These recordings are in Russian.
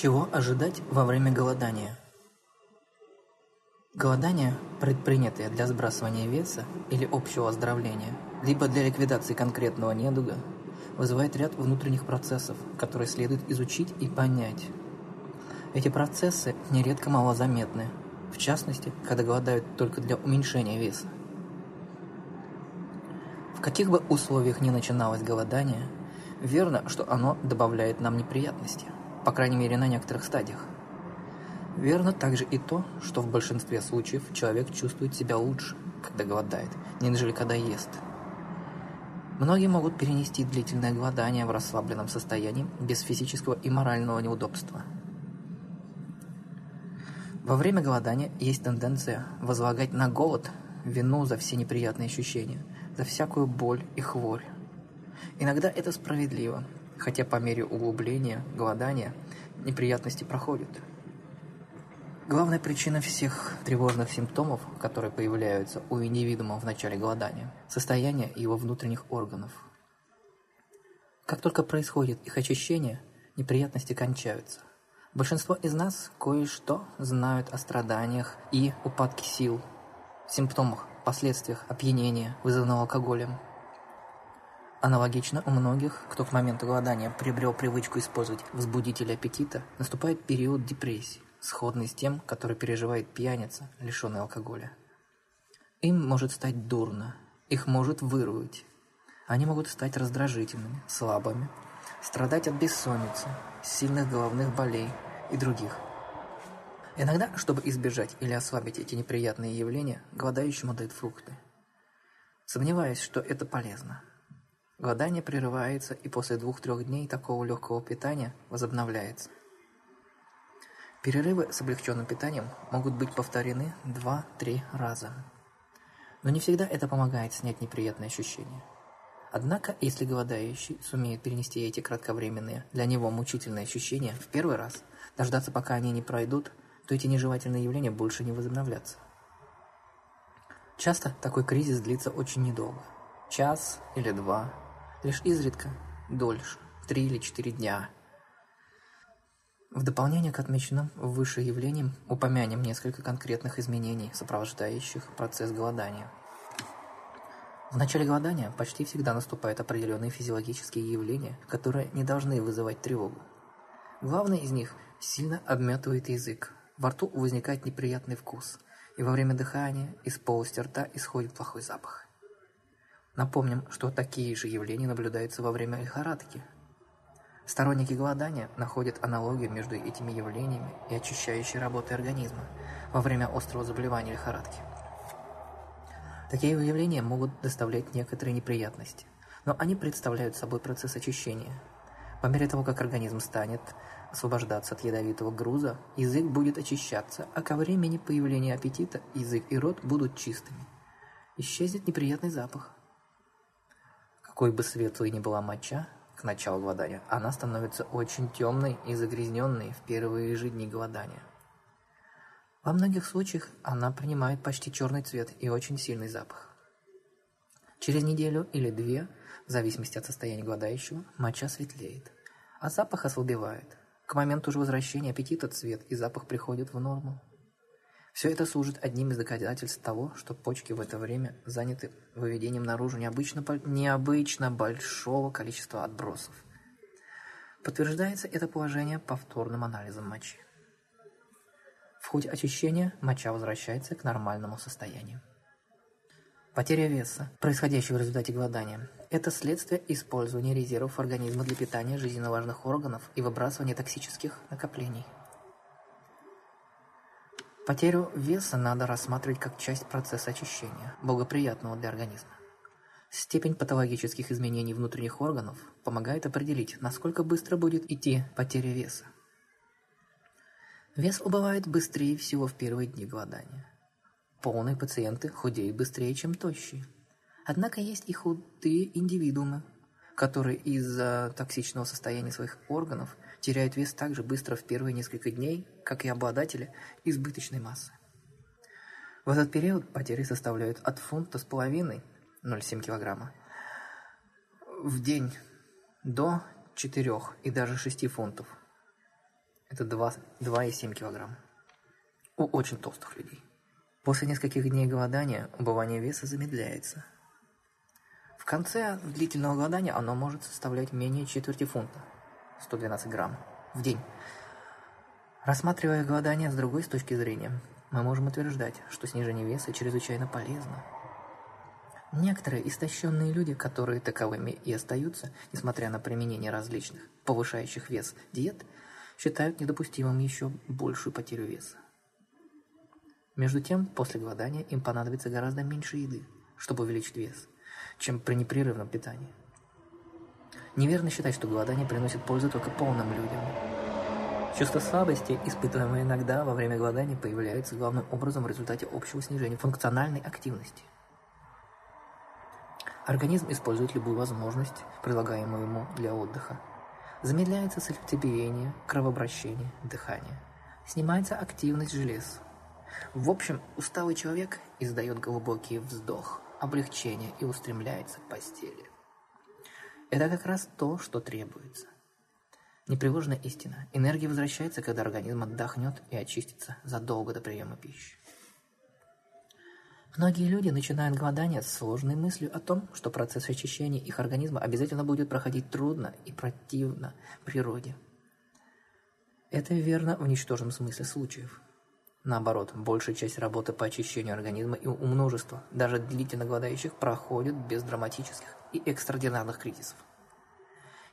Чего ожидать во время голодания? Голодание, предпринятое для сбрасывания веса или общего оздоровления, либо для ликвидации конкретного недуга, вызывает ряд внутренних процессов, которые следует изучить и понять. Эти процессы нередко малозаметны, в частности, когда голодают только для уменьшения веса. В каких бы условиях ни начиналось голодание, верно, что оно добавляет нам неприятности – по крайней мере на некоторых стадиях. Верно также и то, что в большинстве случаев человек чувствует себя лучше, когда голодает, нежели когда ест. Многие могут перенести длительное голодание в расслабленном состоянии без физического и морального неудобства. Во время голодания есть тенденция возлагать на голод вину за все неприятные ощущения, за всякую боль и хворь. Иногда это справедливо, хотя по мере углубления, голодания, неприятности проходят. Главная причина всех тревожных симптомов, которые появляются у индивидуума в начале голодания – состояние его внутренних органов. Как только происходит их очищение, неприятности кончаются. Большинство из нас кое-что знают о страданиях и упадке сил, симптомах, последствиях опьянения, вызванного алкоголем – Аналогично у многих, кто к моменту голодания приобрел привычку использовать возбудители аппетита, наступает период депрессии, сходный с тем, который переживает пьяница, лишенный алкоголя. Им может стать дурно, их может вырвать. Они могут стать раздражительными, слабыми, страдать от бессонницы, сильных головных болей и других. Иногда, чтобы избежать или ослабить эти неприятные явления, голодающему дают фрукты. Сомневаюсь, что это полезно. Голодание прерывается и после двух-трех дней такого легкого питания возобновляется. Перерывы с облегченным питанием могут быть повторены 2-3 раза. Но не всегда это помогает снять неприятные ощущения. Однако, если голодающий сумеет перенести эти кратковременные, для него мучительные ощущения в первый раз, дождаться пока они не пройдут, то эти нежелательные явления больше не возобновлятся. Часто такой кризис длится очень недолго. Час или два – лишь изредка дольше, три или четыре дня. В дополнение к отмеченным выше явлениям упомянем несколько конкретных изменений, сопровождающих процесс голодания. В начале голодания почти всегда наступают определенные физиологические явления, которые не должны вызывать тревогу. Главное из них – сильно обметывает язык, во рту возникает неприятный вкус, и во время дыхания из полости рта исходит плохой запах. Напомним, что такие же явления наблюдаются во время лихорадки. Сторонники голодания находят аналогию между этими явлениями и очищающей работой организма во время острого заболевания лихорадки. Такие явления могут доставлять некоторые неприятности, но они представляют собой процесс очищения. По мере того, как организм станет освобождаться от ядовитого груза, язык будет очищаться, а ко времени появления аппетита язык и рот будут чистыми. Исчезнет неприятный запах. Какой бы светлой ни была моча к началу голодания, она становится очень темной и загрязненной в первые же дни голодания. Во многих случаях она принимает почти черный цвет и очень сильный запах. Через неделю или две, в зависимости от состояния голодающего, моча светлеет, а запах ослабевает. К моменту же возвращения аппетита цвет и запах приходят в норму. Все это служит одним из доказательств того, что почки в это время заняты выведением наружу необычно, необычно большого количества отбросов. Подтверждается это положение повторным анализом мочи. В ходе очищения моча возвращается к нормальному состоянию. Потеря веса, происходящая в результате голодания, это следствие использования резервов организма для питания жизненно важных органов и выбрасывания токсических накоплений – Потерю веса надо рассматривать как часть процесса очищения, благоприятного для организма. Степень патологических изменений внутренних органов помогает определить, насколько быстро будет идти потеря веса. Вес убывает быстрее всего в первые дни голодания. Полные пациенты худеют быстрее, чем тощие. Однако есть и худые индивидуумы, которые из-за токсичного состояния своих органов – теряют вес так же быстро в первые несколько дней, как и обладатели избыточной массы. В этот период потери составляют от фунта с половиной 0,7 килограмма в день до 4 и даже 6 фунтов. Это 2,7 кг. У очень толстых людей. После нескольких дней голодания убывание веса замедляется. В конце длительного голодания оно может составлять менее четверти фунта, 112 грамм, в день. Рассматривая голодание с другой с точки зрения, мы можем утверждать, что снижение веса чрезвычайно полезно. Некоторые истощенные люди, которые таковыми и остаются, несмотря на применение различных повышающих вес диет, считают недопустимым еще большую потерю веса. Между тем, после голодания им понадобится гораздо меньше еды, чтобы увеличить вес, чем при непрерывном питании. Неверно считать, что голодание приносит пользу только полным людям. Чувство слабости, испытываемое иногда во время голодания, появляется главным образом в результате общего снижения функциональной активности. Организм использует любую возможность, предлагаемую ему для отдыха. Замедляется сердцебиение, кровообращение, дыхание. Снимается активность желез. В общем, усталый человек издает глубокий вздох, облегчение и устремляется к постели. Это как раз то, что требуется. Непреложная истина. Энергия возвращается, когда организм отдохнет и очистится задолго до приема пищи. Многие люди начинают голодание с сложной мыслью о том, что процесс очищения их организма обязательно будет проходить трудно и противно природе. Это верно в ничтожном смысле случаев. Наоборот, большая часть работы по очищению организма и у множества, даже длительно голодающих, проходит без драматических и экстраординарных кризисов.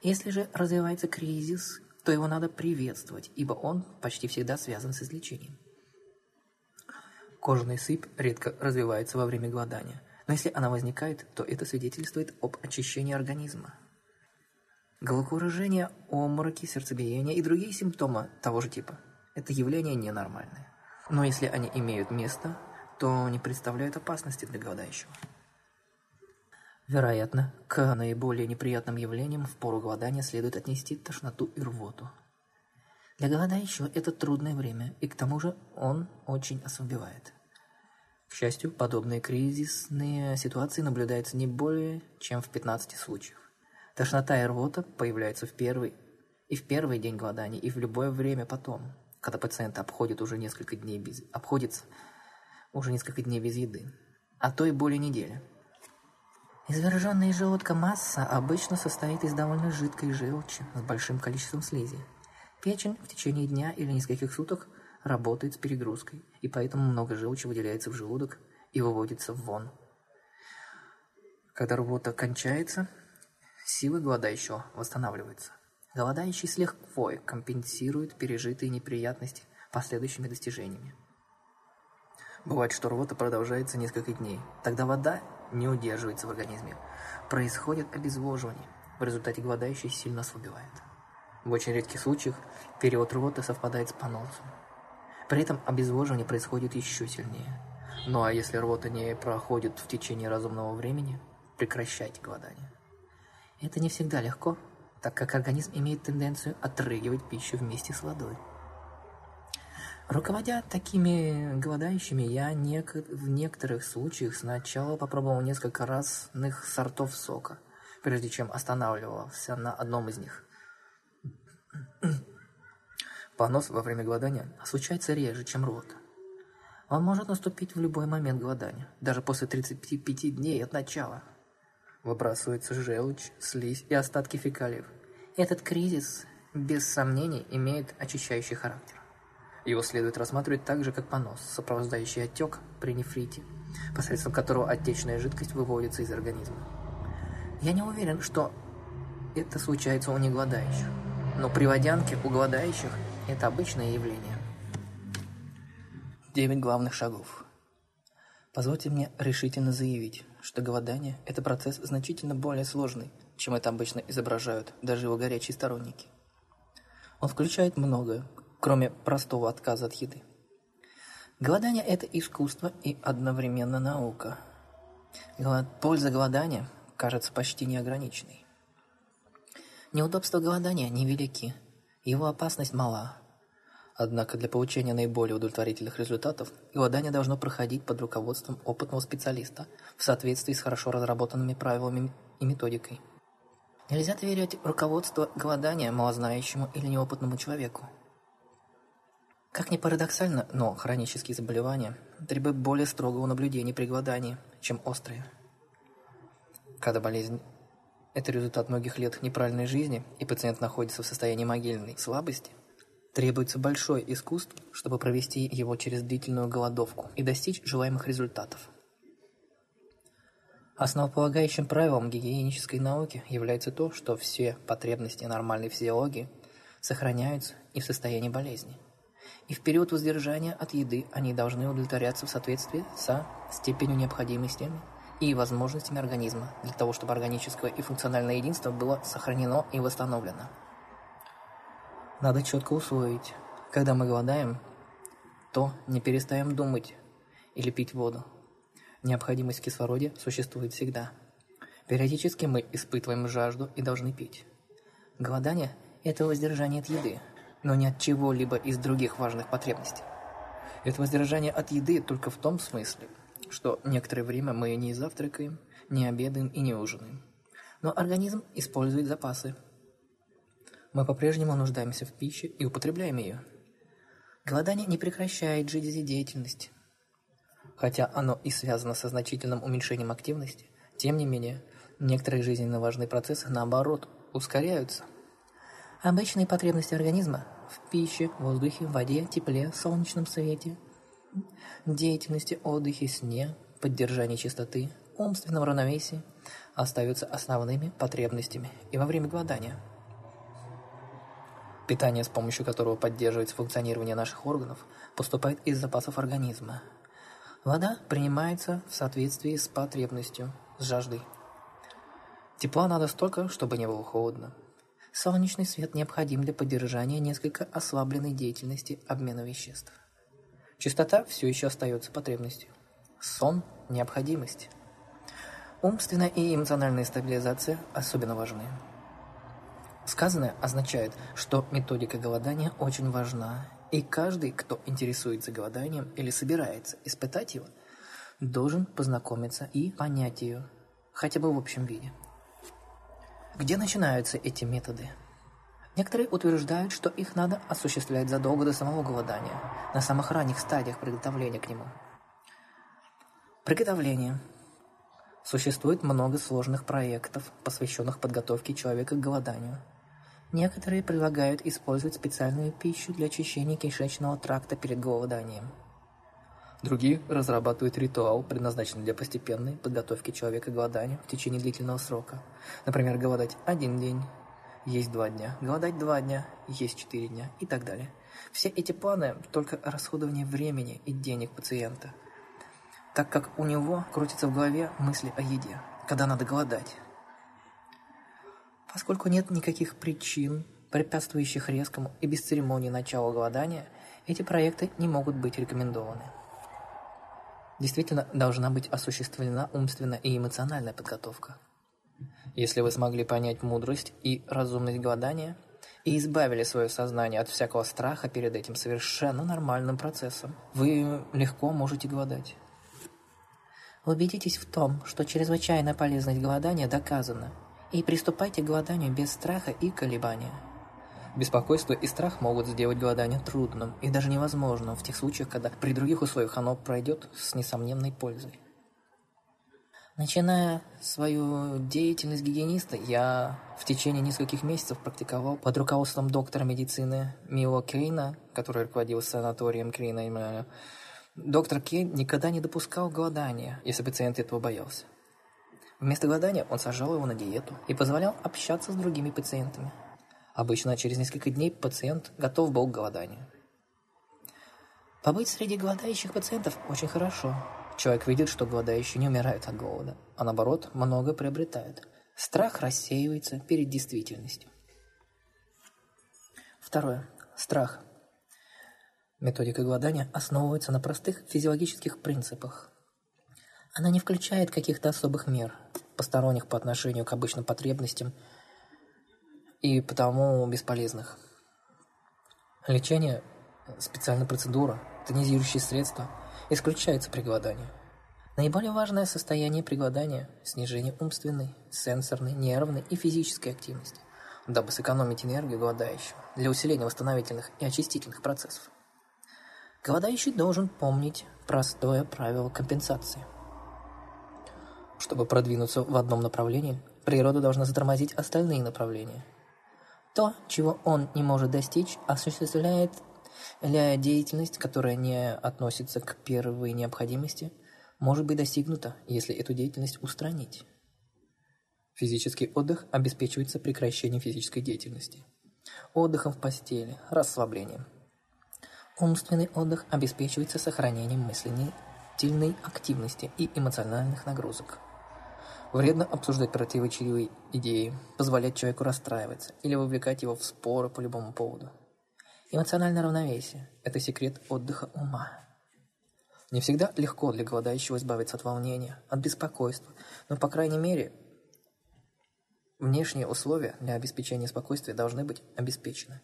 Если же развивается кризис, то его надо приветствовать, ибо он почти всегда связан с излечением. Кожаная сыпь редко развивается во время голодания, но если она возникает, то это свидетельствует об очищении организма. Головокружение, омороки, сердцебиение и другие симптомы того же типа – это явления ненормальные. Но если они имеют место, то не представляют опасности для голодающего. Вероятно, к наиболее неприятным явлениям в пору голодания следует отнести тошноту и рвоту. Для голодающего это трудное время, и к тому же он очень ослабевает. К счастью, подобные кризисные ситуации наблюдаются не более чем в 15 случаях. Тошнота и рвота появляются в первый и в первый день голодания, и в любое время потом, когда пациент обходит уже несколько дней без обходится уже несколько дней без еды, а то и более недели. Изверженная из желудка масса обычно состоит из довольно жидкой желчи с большим количеством слизи. Печень в течение дня или нескольких суток работает с перегрузкой, и поэтому много желчи выделяется в желудок и выводится вон. Когда рвота кончается, силы голодающего восстанавливаются. Голодающий с легкой компенсирует пережитые неприятности последующими достижениями. Бывает, что рвота продолжается несколько дней. Тогда вода не удерживается в организме. Происходит обезвоживание. В результате голодающий сильно ослабевает. В очень редких случаях период рвоты совпадает с поносом. При этом обезвоживание происходит еще сильнее. Ну а если рвота не проходит в течение разумного времени, прекращайте голодание. Это не всегда легко, так как организм имеет тенденцию отрыгивать пищу вместе с водой. Руководя такими голодающими, я нек в некоторых случаях сначала попробовал несколько разных сортов сока, прежде чем останавливался на одном из них. Понос во время голодания случается реже, чем рот. Он может наступить в любой момент голодания, даже после 35 дней от начала. Выбрасывается желчь, слизь и остатки фекалиев. Этот кризис, без сомнений, имеет очищающий характер. Его следует рассматривать так же, как понос, сопровождающий отек при нефрите, посредством которого отечная жидкость выводится из организма. Я не уверен, что это случается у неголодающих, но при водянке у голодающих это обычное явление. Девять главных шагов. Позвольте мне решительно заявить, что голодание – это процесс значительно более сложный, чем это обычно изображают даже его горячие сторонники. Он включает многое, кроме простого отказа от еды. Голодание – это искусство и одновременно наука. Польза голодания кажется почти неограниченной. Неудобства голодания невелики, его опасность мала. Однако для получения наиболее удовлетворительных результатов голодание должно проходить под руководством опытного специалиста в соответствии с хорошо разработанными правилами и методикой. Нельзя доверять руководство голодания малознающему или неопытному человеку. Как ни парадоксально, но хронические заболевания требуют более строгого наблюдения при голодании, чем острые. Когда болезнь – это результат многих лет неправильной жизни, и пациент находится в состоянии могильной слабости, требуется большое искусство, чтобы провести его через длительную голодовку и достичь желаемых результатов. Основополагающим правилом гигиенической науки является то, что все потребности нормальной физиологии сохраняются и в состоянии болезни и в период воздержания от еды они должны удовлетворяться в соответствии со степенью необходимости и возможностями организма, для того, чтобы органическое и функциональное единство было сохранено и восстановлено. Надо четко усвоить, когда мы голодаем, то не перестаем думать или пить воду. Необходимость в кислороде существует всегда. Периодически мы испытываем жажду и должны пить. Голодание – это воздержание от еды – но не от чего-либо из других важных потребностей. Это воздержание от еды только в том смысле, что некоторое время мы не завтракаем, не обедаем и не ужинаем. Но организм использует запасы. Мы по-прежнему нуждаемся в пище и употребляем ее. Голодание не прекращает жизнедеятельность. Хотя оно и связано со значительным уменьшением активности, тем не менее, некоторые жизненно важные процессы, наоборот, ускоряются. Обычные потребности организма в пище, воздухе, воде, тепле, солнечном свете, деятельности, отдыхе, сне, поддержании чистоты, умственном равновесии остаются основными потребностями и во время голодания. Питание, с помощью которого поддерживается функционирование наших органов, поступает из запасов организма. Вода принимается в соответствии с потребностью, с жаждой. Тепла надо столько, чтобы не было холодно. Солнечный свет необходим для поддержания несколько ослабленной деятельности обмена веществ. Чистота все еще остается потребностью. Сон – необходимость. Умственная и эмоциональная стабилизация особенно важны. Сказанное означает, что методика голодания очень важна, и каждый, кто интересуется голоданием или собирается испытать его, должен познакомиться и понять ее, хотя бы в общем виде. Где начинаются эти методы? Некоторые утверждают, что их надо осуществлять задолго до самого голодания, на самых ранних стадиях приготовления к нему. Приготовление. Существует много сложных проектов, посвященных подготовке человека к голоданию. Некоторые предлагают использовать специальную пищу для очищения кишечного тракта перед голоданием – Другие разрабатывают ритуал, предназначенный для постепенной подготовки человека к голоданию в течение длительного срока. Например, голодать один день, есть два дня, голодать два дня, есть четыре дня и так далее. Все эти планы – только расходование времени и денег пациента, так как у него крутятся в голове мысли о еде, когда надо голодать. Поскольку нет никаких причин, препятствующих резкому и без церемонии началу голодания, эти проекты не могут быть рекомендованы. Действительно, должна быть осуществлена умственная и эмоциональная подготовка. Если вы смогли понять мудрость и разумность голодания и избавили свое сознание от всякого страха перед этим совершенно нормальным процессом, вы легко можете голодать. Убедитесь в том, что чрезвычайная полезность голодания доказана, и приступайте к голоданию без страха и колебания – Беспокойство и страх могут сделать голодание трудным и даже невозможным в тех случаях, когда при других условиях оно пройдет с несомненной пользой. Начиная свою деятельность гигиениста, я в течение нескольких месяцев практиковал под руководством доктора медицины Мило Крейна, который руководил санаторием Крейна. Доктор Кейн никогда не допускал голодания, если пациент этого боялся. Вместо голодания он сажал его на диету и позволял общаться с другими пациентами – Обычно через несколько дней пациент готов был к голоданию. Побыть среди голодающих пациентов очень хорошо. Человек видит, что голодающие не умирают от голода, а наоборот, много приобретают. Страх рассеивается перед действительностью. Второе. Страх. Методика голодания основывается на простых физиологических принципах. Она не включает каких-то особых мер, посторонних по отношению к обычным потребностям – и потому бесполезных. Лечение, специальная процедура, тонизирующие средства исключается при голодании. Наиболее важное состояние при голодании – снижение умственной, сенсорной, нервной и физической активности, дабы сэкономить энергию голодающего для усиления восстановительных и очистительных процессов. Голодающий должен помнить простое правило компенсации. Чтобы продвинуться в одном направлении, природа должна затормозить остальные направления. То, чего он не может достичь, осуществляет ля деятельность, которая не относится к первой необходимости, может быть достигнута, если эту деятельность устранить. Физический отдых обеспечивается прекращением физической деятельности, отдыхом в постели, расслаблением. Умственный отдых обеспечивается сохранением мыслительной активности и эмоциональных нагрузок. Вредно обсуждать противоречивые идеи, позволять человеку расстраиваться или вовлекать его в споры по любому поводу. Эмоциональное равновесие – это секрет отдыха ума. Не всегда легко для голодающего избавиться от волнения, от беспокойства, но, по крайней мере, внешние условия для обеспечения спокойствия должны быть обеспечены.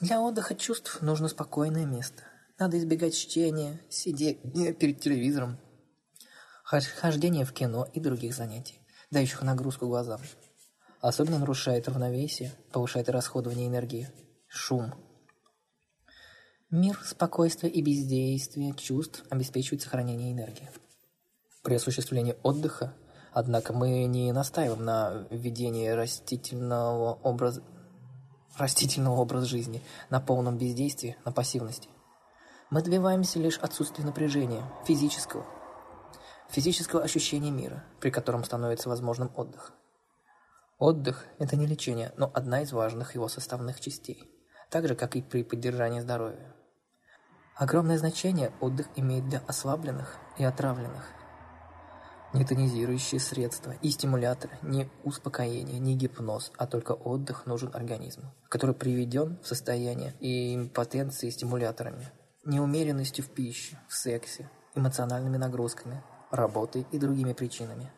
Для отдыха чувств нужно спокойное место. Надо избегать чтения, сидения перед телевизором, хождение в кино и других занятий, дающих нагрузку глазам. Особенно нарушает равновесие, повышает расходование энергии. Шум. Мир спокойствия и бездействия чувств обеспечивает сохранение энергии. При осуществлении отдыха, однако, мы не настаиваем на введении растительного образа, растительного образа жизни, на полном бездействии, на пассивности. Мы добиваемся лишь отсутствия напряжения, физического, физического ощущения мира, при котором становится возможным отдых. Отдых – это не лечение, но одна из важных его составных частей, так же, как и при поддержании здоровья. Огромное значение отдых имеет для ослабленных и отравленных. Не тонизирующие средства и стимуляторы, не успокоение, не гипноз, а только отдых нужен организму, который приведен в состояние и импотенции стимуляторами, неумеренностью в пище, в сексе, эмоциональными нагрузками – работой и другими причинами.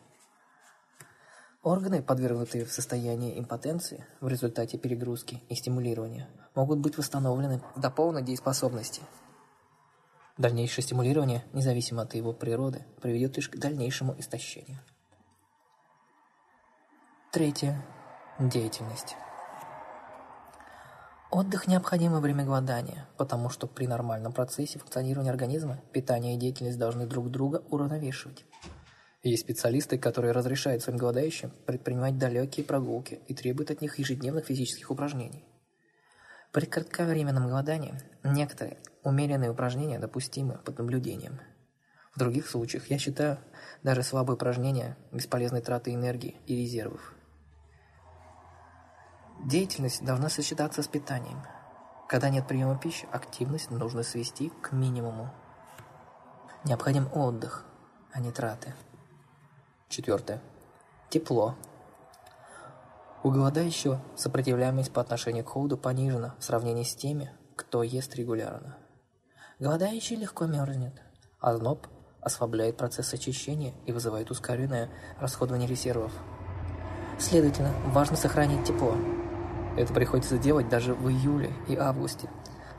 Органы, подвергнутые в состоянии импотенции в результате перегрузки и стимулирования, могут быть восстановлены до полной дееспособности. Дальнейшее стимулирование, независимо от его природы, приведет лишь к дальнейшему истощению. Третье. Деятельность. Отдых необходим во время голодания, потому что при нормальном процессе функционирования организма питание и деятельность должны друг друга уравновешивать. Есть специалисты, которые разрешают своим голодающим предпринимать далекие прогулки и требуют от них ежедневных физических упражнений. При кратковременном голодании некоторые умеренные упражнения допустимы под наблюдением. В других случаях я считаю даже слабые упражнения бесполезной тратой энергии и резервов. Деятельность должна сочетаться с питанием. Когда нет приема пищи, активность нужно свести к минимуму. Необходим отдых, а не траты. Четвертое. Тепло. У голодающего сопротивляемость по отношению к холоду понижена в сравнении с теми, кто ест регулярно. Голодающий легко мерзнет, а зноб ослабляет процесс очищения и вызывает ускоренное расходование резервов. Следовательно, важно сохранить тепло. Это приходится делать даже в июле и августе.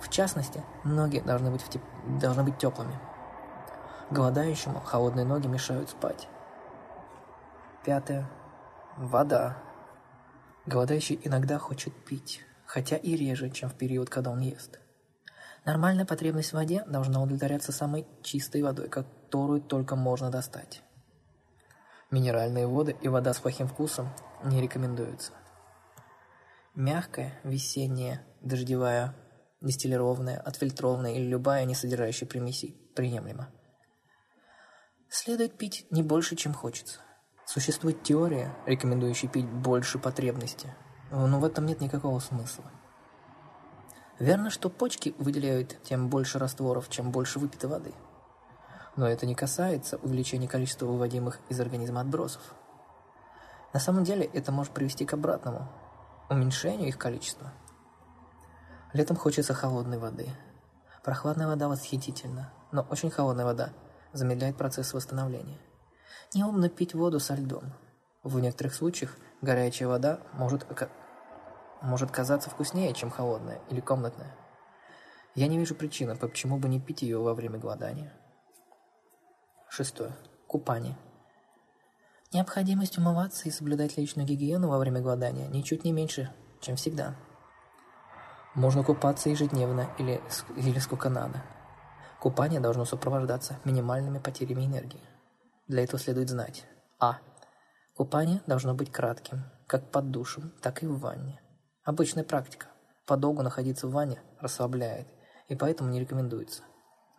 В частности, ноги должны быть, теп... должны быть теплыми. Голодающему холодные ноги мешают спать. Пятое. Вода. Голодающий иногда хочет пить, хотя и реже, чем в период, когда он ест. Нормальная потребность в воде должна удовлетворяться самой чистой водой, которую только можно достать. Минеральные воды и вода с плохим вкусом не рекомендуются. Мягкая, весенняя, дождевая, дистиллированная, отфильтрованная или любая, не содержащая примесей, приемлема. Следует пить не больше, чем хочется. Существует теория, рекомендующая пить больше потребности, но в этом нет никакого смысла. Верно, что почки выделяют тем больше растворов, чем больше выпитой воды. Но это не касается увеличения количества выводимых из организма отбросов. На самом деле это может привести к обратному – уменьшению их количества. Летом хочется холодной воды. Прохладная вода восхитительна, но очень холодная вода замедляет процесс восстановления. Неумно пить воду со льдом. В некоторых случаях горячая вода может, может казаться вкуснее, чем холодная или комнатная. Я не вижу причины, почему бы не пить ее во время голодания. Шестое. Купание. Необходимость умываться и соблюдать личную гигиену во время голодания ничуть не меньше, чем всегда. Можно купаться ежедневно или, или сколько надо. Купание должно сопровождаться минимальными потерями энергии. Для этого следует знать А. Купание должно быть кратким, как под душем, так и в ванне. Обычная практика. Подолгу находиться в ванне расслабляет, и поэтому не рекомендуется.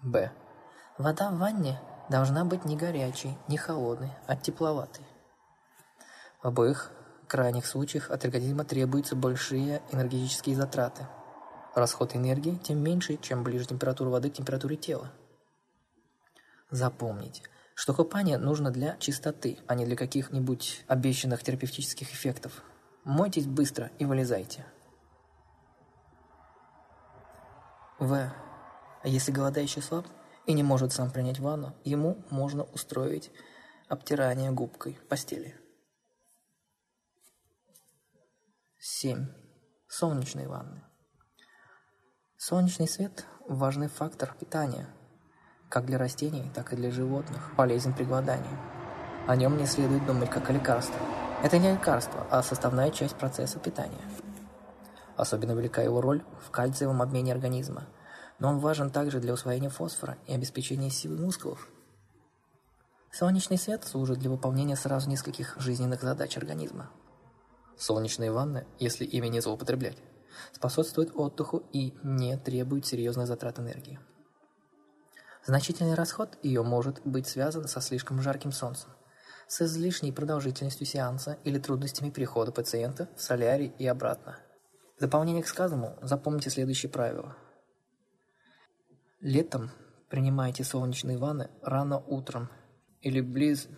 Б. Вода в ванне должна быть не горячей, не холодной, а тепловатой. В обоих крайних случаях от организма требуются большие энергетические затраты. Расход энергии тем меньше, чем ближе температура воды к температуре тела. Запомните, что купание нужно для чистоты, а не для каких-нибудь обещанных терапевтических эффектов. Мойтесь быстро и вылезайте. В. А если голодающий слаб и не может сам принять ванну, ему можно устроить обтирание губкой постели. 7. Солнечные ванны. Солнечный свет – важный фактор питания, как для растений, так и для животных, полезен при голодании. О нем не следует думать как о лекарстве. Это не лекарство, а составная часть процесса питания. Особенно велика его роль в кальциевом обмене организма, но он важен также для усвоения фосфора и обеспечения силы мускулов. Солнечный свет служит для выполнения сразу нескольких жизненных задач организма – Солнечные ванны, если ими не злоупотреблять, способствуют отдыху и не требуют серьезных затрат энергии. Значительный расход ее может быть связан со слишком жарким солнцем, с излишней продолжительностью сеанса или трудностями перехода пациента в солярий и обратно. В дополнение к сказанному запомните следующие правила. Летом принимайте солнечные ванны рано утром или близ